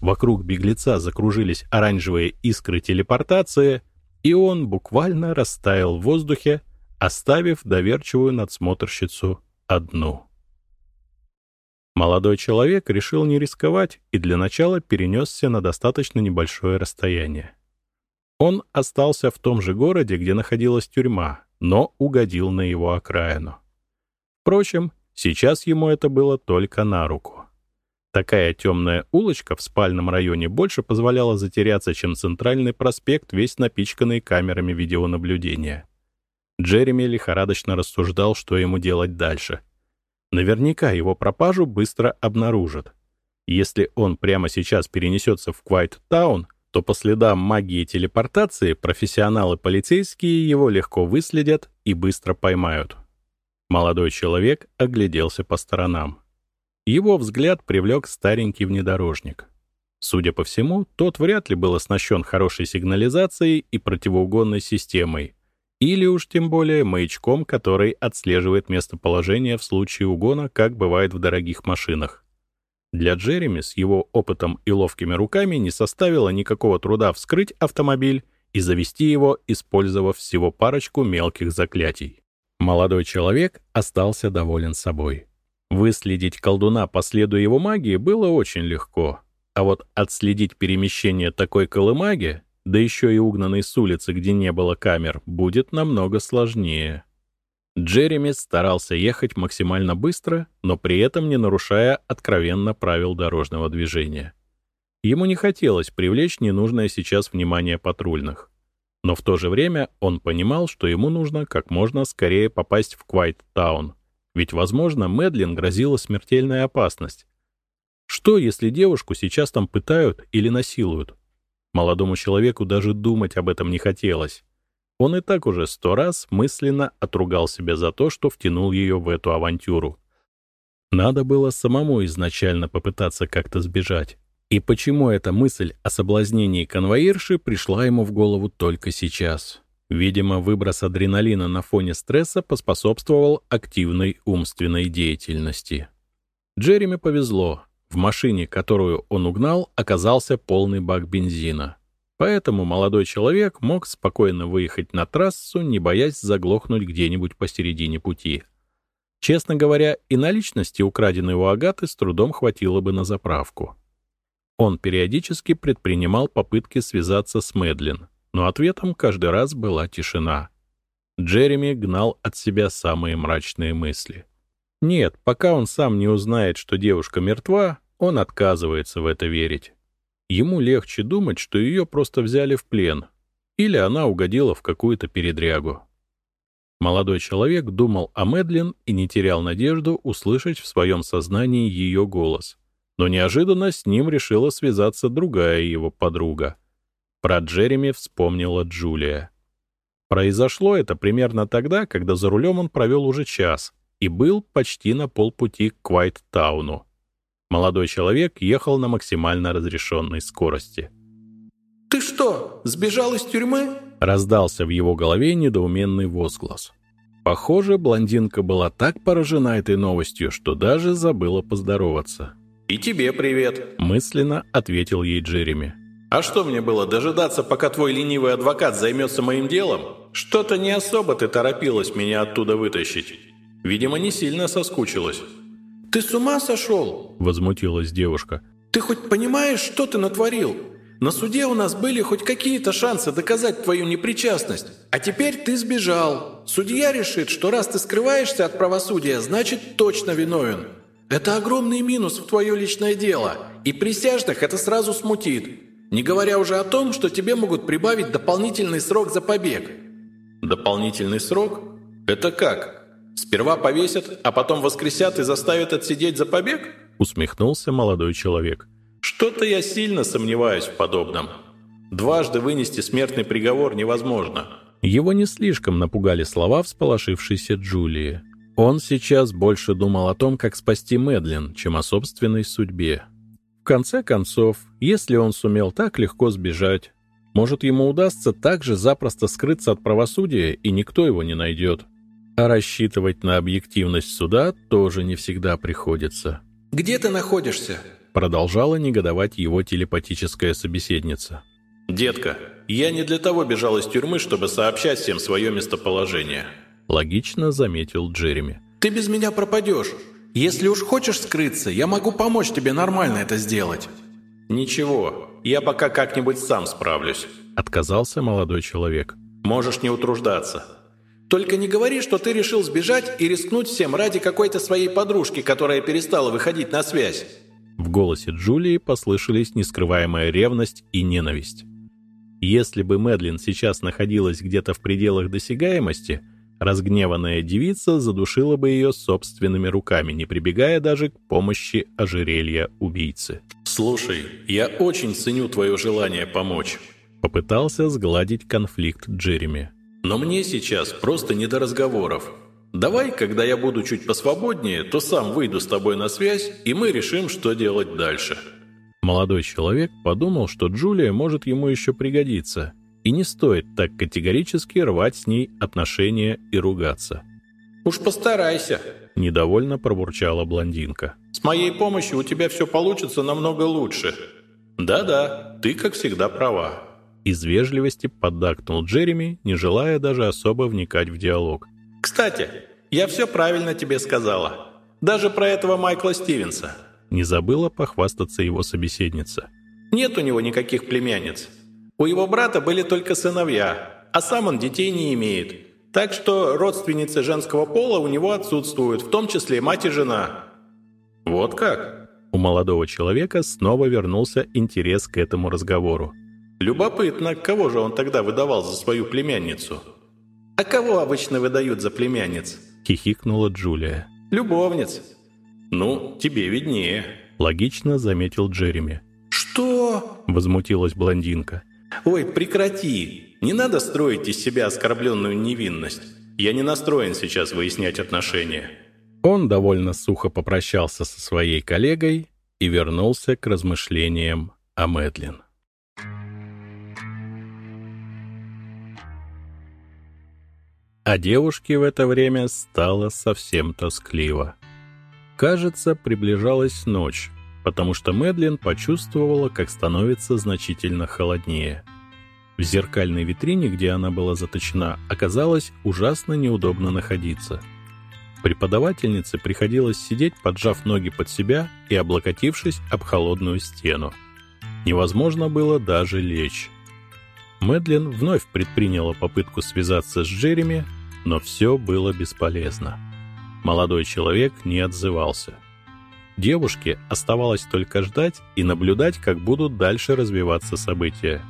Вокруг беглеца закружились оранжевые искры телепортации, и он буквально растаял в воздухе, оставив доверчивую надсмотрщицу одну. Молодой человек решил не рисковать и для начала перенесся на достаточно небольшое расстояние. Он остался в том же городе, где находилась тюрьма, но угодил на его окраину. Впрочем, Сейчас ему это было только на руку. Такая темная улочка в спальном районе больше позволяла затеряться, чем центральный проспект, весь напичканный камерами видеонаблюдения. Джереми лихорадочно рассуждал, что ему делать дальше. Наверняка его пропажу быстро обнаружат. Если он прямо сейчас перенесется в Квайт-таун, то по следам магии телепортации профессионалы-полицейские его легко выследят и быстро поймают. Молодой человек огляделся по сторонам. Его взгляд привлек старенький внедорожник. Судя по всему, тот вряд ли был оснащен хорошей сигнализацией и противоугонной системой, Или уж тем более маячком, который отслеживает местоположение в случае угона, как бывает в дорогих машинах. Для Джереми с его опытом и ловкими руками не составило никакого труда вскрыть автомобиль и завести его, использовав всего парочку мелких заклятий. Молодой человек остался доволен собой. Выследить колдуна по следу его магии было очень легко, а вот отследить перемещение такой колымаги, да еще и угнанной с улицы, где не было камер, будет намного сложнее. Джереми старался ехать максимально быстро, но при этом не нарушая откровенно правил дорожного движения. Ему не хотелось привлечь ненужное сейчас внимание патрульных. Но в то же время он понимал, что ему нужно как можно скорее попасть в Квайт-таун, ведь, возможно, Мэдлин грозила смертельная опасность. Что, если девушку сейчас там пытают или насилуют? Молодому человеку даже думать об этом не хотелось. Он и так уже сто раз мысленно отругал себя за то, что втянул ее в эту авантюру. Надо было самому изначально попытаться как-то сбежать. И почему эта мысль о соблазнении конвоирши пришла ему в голову только сейчас? Видимо, выброс адреналина на фоне стресса поспособствовал активной умственной деятельности. Джереми повезло. В машине, которую он угнал, оказался полный бак бензина. Поэтому молодой человек мог спокойно выехать на трассу, не боясь заглохнуть где-нибудь посередине пути. Честно говоря, и наличности, украденной у Агаты, с трудом хватило бы на заправку. Он периодически предпринимал попытки связаться с Мэдлин, но ответом каждый раз была тишина. Джереми гнал от себя самые мрачные мысли. Нет, пока он сам не узнает, что девушка мертва, он отказывается в это верить. Ему легче думать, что ее просто взяли в плен, или она угодила в какую-то передрягу. Молодой человек думал о Мэдлин и не терял надежду услышать в своем сознании ее голос. Но неожиданно с ним решила связаться другая его подруга. Про Джереми вспомнила Джулия. Произошло это примерно тогда, когда за рулем он провел уже час и был почти на полпути к Квайт-тауну. Молодой человек ехал на максимально разрешенной скорости. «Ты что, сбежал из тюрьмы?» Раздался в его голове недоуменный возглас. Похоже, блондинка была так поражена этой новостью, что даже забыла поздороваться. «И тебе привет», — мысленно ответил ей Джереми. «А что мне было, дожидаться, пока твой ленивый адвокат займется моим делом? Что-то не особо ты торопилась меня оттуда вытащить. Видимо, не сильно соскучилась». «Ты с ума сошел?» — возмутилась девушка. «Ты хоть понимаешь, что ты натворил? На суде у нас были хоть какие-то шансы доказать твою непричастность. А теперь ты сбежал. Судья решит, что раз ты скрываешься от правосудия, значит точно виновен. Это огромный минус в твое личное дело. И присяжных это сразу смутит. Не говоря уже о том, что тебе могут прибавить дополнительный срок за побег». «Дополнительный срок? Это как?» Сперва повесят, а потом воскресят и заставят отсидеть за побег?» Усмехнулся молодой человек. «Что-то я сильно сомневаюсь в подобном. Дважды вынести смертный приговор невозможно». Его не слишком напугали слова всполошившейся Джулии. Он сейчас больше думал о том, как спасти Мэдлин, чем о собственной судьбе. В конце концов, если он сумел так легко сбежать, может, ему удастся так же запросто скрыться от правосудия, и никто его не найдет. А рассчитывать на объективность суда тоже не всегда приходится. «Где ты находишься?» Продолжала негодовать его телепатическая собеседница. «Детка, я не для того бежал из тюрьмы, чтобы сообщать всем свое местоположение», логично заметил Джереми. «Ты без меня пропадешь. Если уж хочешь скрыться, я могу помочь тебе нормально это сделать». «Ничего, я пока как-нибудь сам справлюсь», отказался молодой человек. «Можешь не утруждаться. Только не говори, что ты решил сбежать и рискнуть всем ради какой-то своей подружки, которая перестала выходить на связь». В голосе Джулии послышались нескрываемая ревность и ненависть. Если бы Мэдлин сейчас находилась где-то в пределах досягаемости, разгневанная девица задушила бы ее собственными руками, не прибегая даже к помощи ожерелья убийцы. «Слушай, я очень ценю твое желание помочь», — попытался сгладить конфликт Джереми. Но мне сейчас просто не до разговоров. Давай, когда я буду чуть посвободнее, то сам выйду с тобой на связь, и мы решим, что делать дальше». Молодой человек подумал, что Джулия может ему еще пригодиться, И не стоит так категорически рвать с ней отношения и ругаться. «Уж постарайся», — недовольно пробурчала блондинка. «С моей помощью у тебя все получится намного лучше». «Да-да, ты, как всегда, права». Из вежливости поддакнул Джереми, не желая даже особо вникать в диалог. «Кстати, я все правильно тебе сказала. Даже про этого Майкла Стивенса». Не забыла похвастаться его собеседница. «Нет у него никаких племянниц. У его брата были только сыновья, а сам он детей не имеет. Так что родственницы женского пола у него отсутствуют, в том числе мать и жена». «Вот как?» У молодого человека снова вернулся интерес к этому разговору. «Любопытно, кого же он тогда выдавал за свою племянницу?» «А кого обычно выдают за племянниц?» — хихикнула Джулия. «Любовниц». «Ну, тебе виднее», — логично заметил Джереми. «Что?» — возмутилась блондинка. «Ой, прекрати! Не надо строить из себя оскорбленную невинность. Я не настроен сейчас выяснять отношения». Он довольно сухо попрощался со своей коллегой и вернулся к размышлениям о Мэдлин. А девушке в это время стало совсем тоскливо. Кажется, приближалась ночь, потому что Мэдлин почувствовала, как становится значительно холоднее. В зеркальной витрине, где она была заточена, оказалось ужасно неудобно находиться. Преподавательнице приходилось сидеть, поджав ноги под себя и облокотившись об холодную стену. Невозможно было даже лечь. Мэдлин вновь предприняла попытку связаться с Джереми, но все было бесполезно. Молодой человек не отзывался. Девушке оставалось только ждать и наблюдать, как будут дальше развиваться события.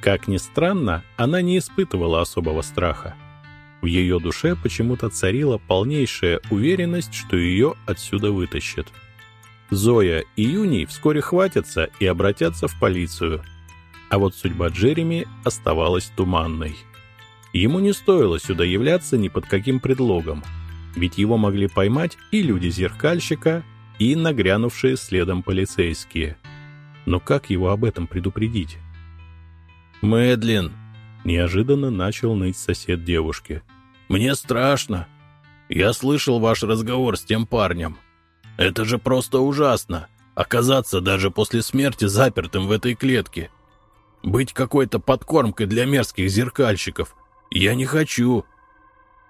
Как ни странно, она не испытывала особого страха. В ее душе почему-то царила полнейшая уверенность, что ее отсюда вытащат. Зоя и Юний вскоре хватятся и обратятся в полицию. А вот судьба Джереми оставалась туманной. Ему не стоило сюда являться ни под каким предлогом, ведь его могли поймать и люди зеркальщика, и нагрянувшие следом полицейские. Но как его об этом предупредить? «Мэдлин!» — неожиданно начал ныть сосед девушки. «Мне страшно. Я слышал ваш разговор с тем парнем. Это же просто ужасно — оказаться даже после смерти запертым в этой клетке. Быть какой-то подкормкой для мерзких зеркальщиков — «Я не хочу!»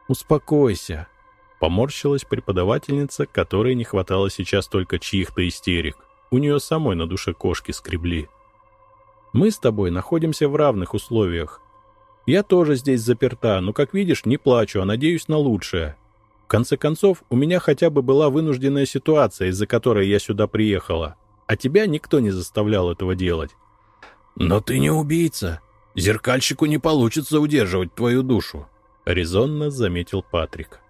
«Успокойся!» — поморщилась преподавательница, которой не хватало сейчас только чьих-то истерик. У нее самой на душе кошки скребли. «Мы с тобой находимся в равных условиях. Я тоже здесь заперта, но, как видишь, не плачу, а надеюсь на лучшее. В конце концов, у меня хотя бы была вынужденная ситуация, из-за которой я сюда приехала. А тебя никто не заставлял этого делать». «Но ты не убийца!» Зеркальщику не получится удерживать твою душу», — резонно заметил Патрик.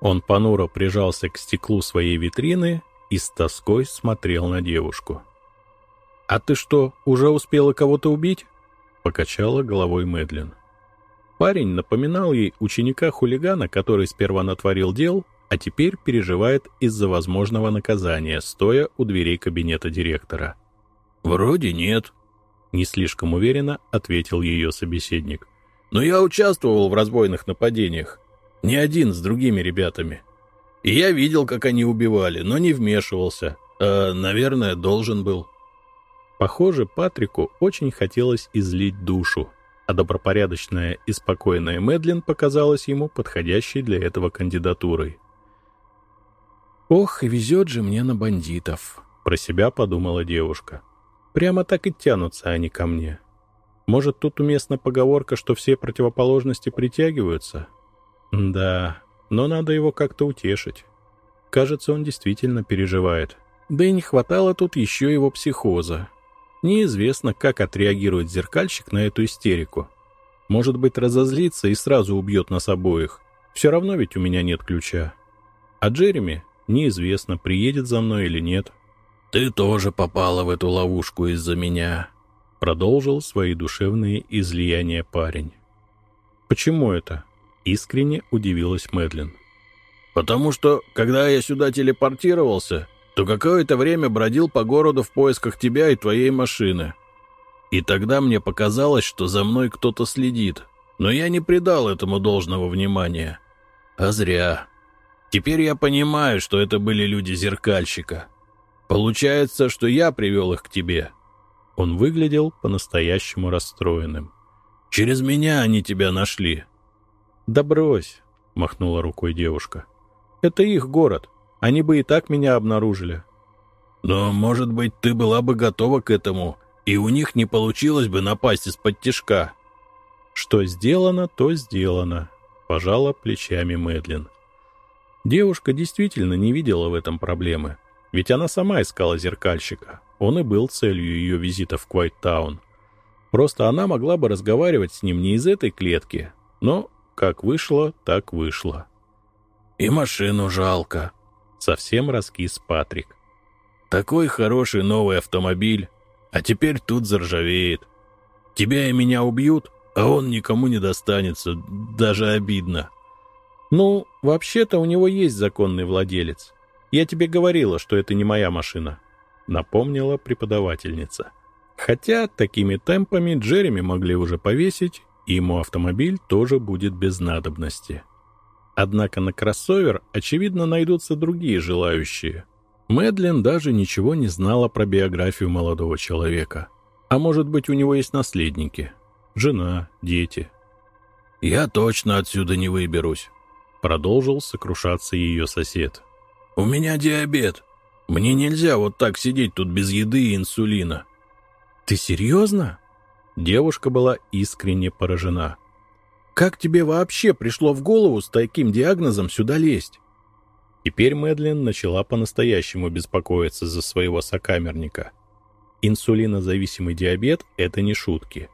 Он понуро прижался к стеклу своей витрины и с тоской смотрел на девушку. «А ты что, уже успела кого-то убить?» — покачала головой Мэдлин. Парень напоминал ей ученика-хулигана, который сперва натворил дел, а теперь переживает из-за возможного наказания, стоя у дверей кабинета директора. «Вроде нет», не слишком уверенно ответил ее собеседник. «Но я участвовал в разбойных нападениях. Не один с другими ребятами. И я видел, как они убивали, но не вмешивался. А, наверное, должен был». Похоже, Патрику очень хотелось излить душу, а добропорядочная и спокойная Мэдлин показалась ему подходящей для этого кандидатурой. «Ох, везет же мне на бандитов», — про себя подумала девушка. Прямо так и тянутся они ко мне. Может, тут уместна поговорка, что все противоположности притягиваются? Да, но надо его как-то утешить. Кажется, он действительно переживает. Да и не хватало тут еще его психоза. Неизвестно, как отреагирует зеркальщик на эту истерику. Может быть, разозлится и сразу убьет нас обоих. Все равно ведь у меня нет ключа. А Джереми неизвестно, приедет за мной или нет. «Ты тоже попала в эту ловушку из-за меня», — продолжил свои душевные излияния парень. «Почему это?» — искренне удивилась Мэдлин. «Потому что, когда я сюда телепортировался, то какое-то время бродил по городу в поисках тебя и твоей машины. И тогда мне показалось, что за мной кто-то следит, но я не придал этому должного внимания. А зря. Теперь я понимаю, что это были люди зеркальщика. Получается, что я привел их к тебе. Он выглядел по-настоящему расстроенным. Через меня они тебя нашли. Да брось, махнула рукой девушка. Это их город. Они бы и так меня обнаружили. Но, может быть, ты была бы готова к этому, и у них не получилось бы напасть из-под тишка. Что сделано, то сделано, пожала плечами Мэдлин. Девушка действительно не видела в этом проблемы, ведь она сама искала зеркальщика. Он и был целью ее визита в Квайттаун. Просто она могла бы разговаривать с ним не из этой клетки, но как вышло, так вышло. «И машину жалко», — совсем раскис Патрик. «Такой хороший новый автомобиль, а теперь тут заржавеет. Тебя и меня убьют, а он никому не достанется, даже обидно». «Ну, вообще-то у него есть законный владелец. Я тебе говорила, что это не моя машина», — напомнила преподавательница. Хотя такими темпами Джереми могли уже повесить, и ему автомобиль тоже будет без надобности. Однако на кроссовер, очевидно, найдутся другие желающие. Мэдлин даже ничего не знала про биографию молодого человека. А может быть, у него есть наследники? Жена, дети. «Я точно отсюда не выберусь», Продолжил сокрушаться ее сосед. «У меня диабет. Мне нельзя вот так сидеть тут без еды и инсулина». «Ты серьезно?» Девушка была искренне поражена. «Как тебе вообще пришло в голову с таким диагнозом сюда лезть?» Теперь Мэдлин начала по-настоящему беспокоиться за своего сокамерника. Инсулинозависимый диабет — это не шутки.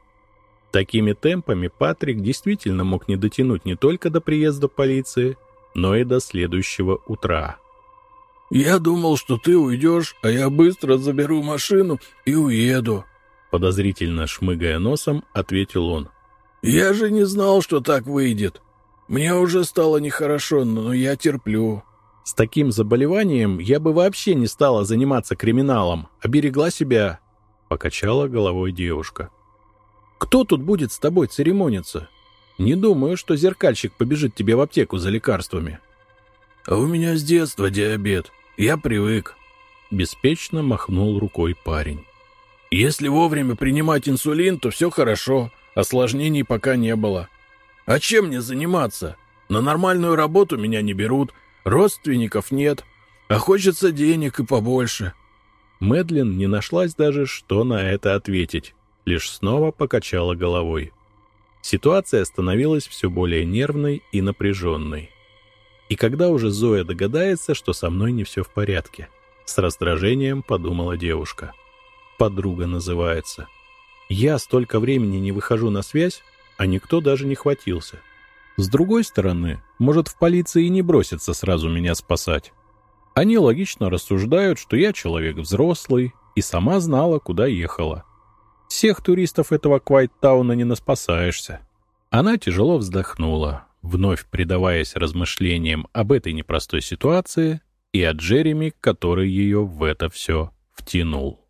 Такими темпами Патрик действительно мог не дотянуть не только до приезда полиции, но и до следующего утра. «Я думал, что ты уйдешь, а я быстро заберу машину и уеду», подозрительно шмыгая носом, ответил он. «Я же не знал, что так выйдет. Мне уже стало нехорошо, но я терплю». «С таким заболеванием я бы вообще не стала заниматься криминалом, а берегла себя», — покачала головой девушка. Кто тут будет с тобой церемониться? Не думаю, что зеркальщик побежит тебе в аптеку за лекарствами. А у меня с детства диабет. Я привык. Беспечно махнул рукой парень. Если вовремя принимать инсулин, то все хорошо. Осложнений пока не было. А чем мне заниматься? На нормальную работу меня не берут, родственников нет, а хочется денег и побольше. Мэдлин не нашлась даже, что на это ответить лишь снова покачала головой. Ситуация становилась все более нервной и напряженной. И когда уже Зоя догадается, что со мной не все в порядке, с раздражением подумала девушка. Подруга называется. Я столько времени не выхожу на связь, а никто даже не хватился. С другой стороны, может, в полиции и не бросится сразу меня спасать. Они логично рассуждают, что я человек взрослый и сама знала, куда ехала. Всех туристов этого Квайттауна не наспасаешься. Она тяжело вздохнула, вновь предаваясь размышлениям об этой непростой ситуации и о Джереми, который ее в это все втянул.